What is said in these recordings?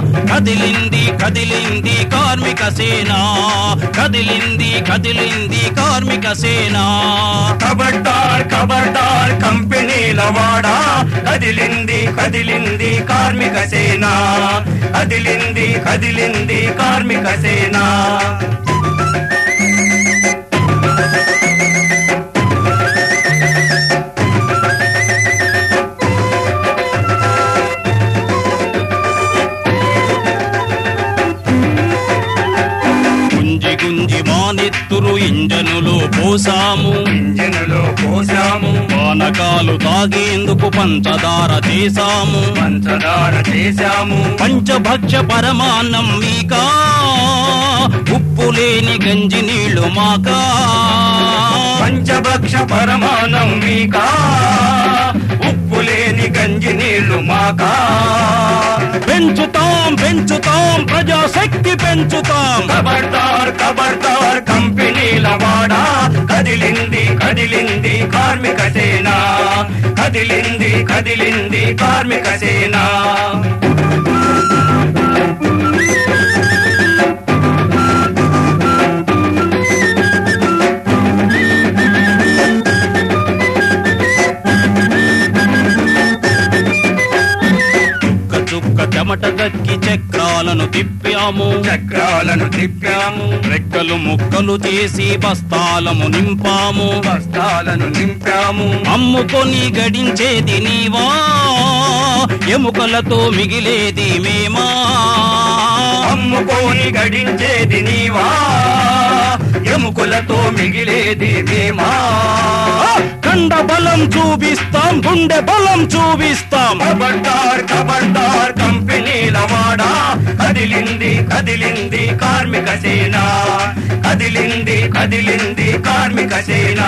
కదిలింది కదిలింది కార్మిక సేన. కదిలింది కదిలింది కార్మిక సేన. కబడ్డార్ కబడ్డార్ కంపెనీల వాడా. కదిలింది కదిలింది కార్మిక సేన. కదిలింది కదిలింది కార్మిక సేన. పోసాము. ఇంజనులో పోసాము. పానకాలు తాగేందుకు పంచదార చేశాము. పంచదార చేశాము. పంచభక్ష పరమాన్నం మీకా. ఉప్పు లేని గంజి నీళ్ళు మాకా. పంచభక్ష పరమాణం మీకా. లేని గంజి నీళ్ళు మాకా. పెంచుతాం పెంచుతాం ప్రజాశక్తి పెంచుతాం. కబర్దార్ కబర్దార్ కంపెనీల వాడా. కదిలింది కదిలింది కార్మిక సేన. కదిలింది కదిలింది కార్మిక సేన. చెమట దక్కి చక్రాలను తిప్పాము. చక్రాలను తిప్పాము. రెక్కలు ముక్కలు చేసి బస్తాలము నింపాము. బస్తాలను నింపాము. అమ్ముకొని గడించేది నీవా. ఎముకలతో మిగిలేది మేమా. అమ్ముకోని గడించేది నీవా. ఎముకలతో మిగిలేది మేమా. కండ బలం చూపిస్తాం గుండె బలం చూపిస్తాం. ఖబర్దార్ కంపెనీల వాడా కదిలింది కార్మిక సేన. కదిలింది కదిలింది కార్మిక సేన.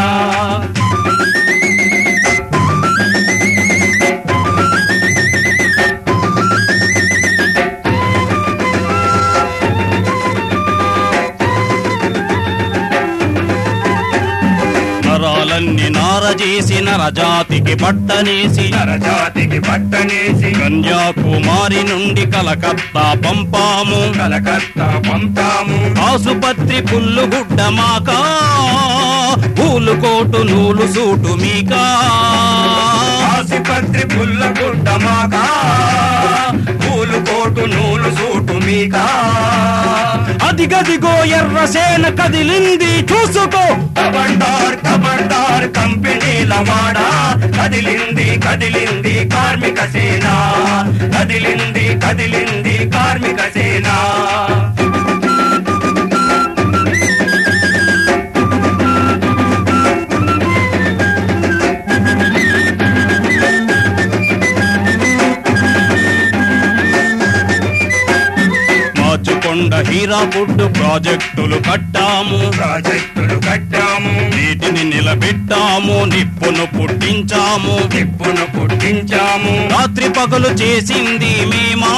చేసి నరజాతికి బట్టనేసి నరజాతికి పట్టనేసి కన్యాకుమారి నుండి కలకత్తా పంపాము. కలకత్తా పంపాము. ఆసుపత్రి పుల్లుగుడ్డ మాకా పూలుకోటు నూలు సూటు మీకా. ఆసుపత్రి పుల్లగుడ్డ మాకా పూలు కోటు నూలు సూటు మీకా. అదిగదిగో ఎర్ర సేన కదిలింది చూసుకో. కబండార్ కబండార్ కంపెనీల వాడా కదిలింది కదిలింది కార్మిక సేన. హీరాపుడ్డు ప్రాజెక్టులు కట్టాము. ప్రాజెక్టులు కట్టాము. వీటిని నిలబెట్టాము. నిప్పును పుట్టించాము. నిప్పును పుట్టించాము. రాత్రి పగలు చేసింది మేమా.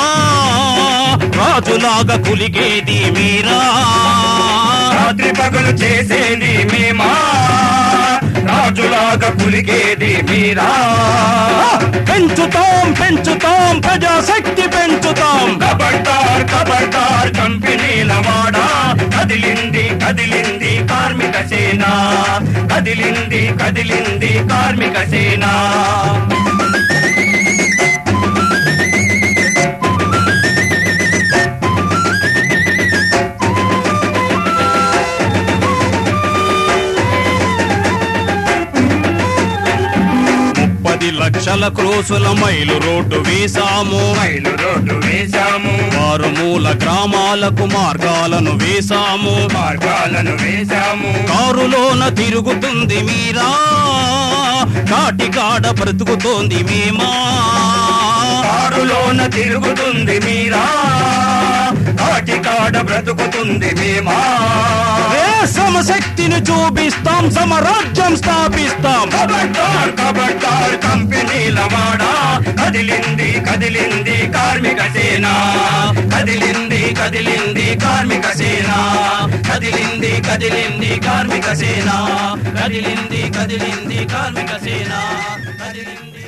రాజులాగా కులిగేది మీరా. రాత్రి పగలు చేసేది మేమా. రాజులాగా పులిగేది మీరా? పెంచుతాం పెంచుతాం ప్రజాశక్తి పెంచుతాం. ఖబర్దార్ ఖబర్దార్ కంపెనీల వాడా కదిలింది కదిలింది కార్మిక సేన. కదిలింది కదిలింది కార్మిక సేన. లక్షల క్రోసుల మైలు రోడ్డు వేశాము. రైలు రోడ్డు వేశాము. మారుమూల గ్రామాలకు మార్గాలను వేశాము. మార్గాలను వేశాము. కారులోన తిరుగుతుంది మీరా. కాటికాడ బ్రతుకుతోంది మేమా. కారులోన తిరుగుతుంది మీరా. కాటికాడ బ్రతుకుతుంది మేమా ఏ సమశక్తిని చూపిస్తాం సమరాజ్యం స్థాపిస్తాం. ఖబర్దార్ ఖబర్దార్ కంపెనీల వాడా కదిలింది కదిలింది కార్మిక సేన. కదిలింది కదిలింది కార్మిక సేన. కదిలింది కదిలింది కార్మిక సేన. కదిలింది కదిలింది కార్మిక సేన. కదిలింది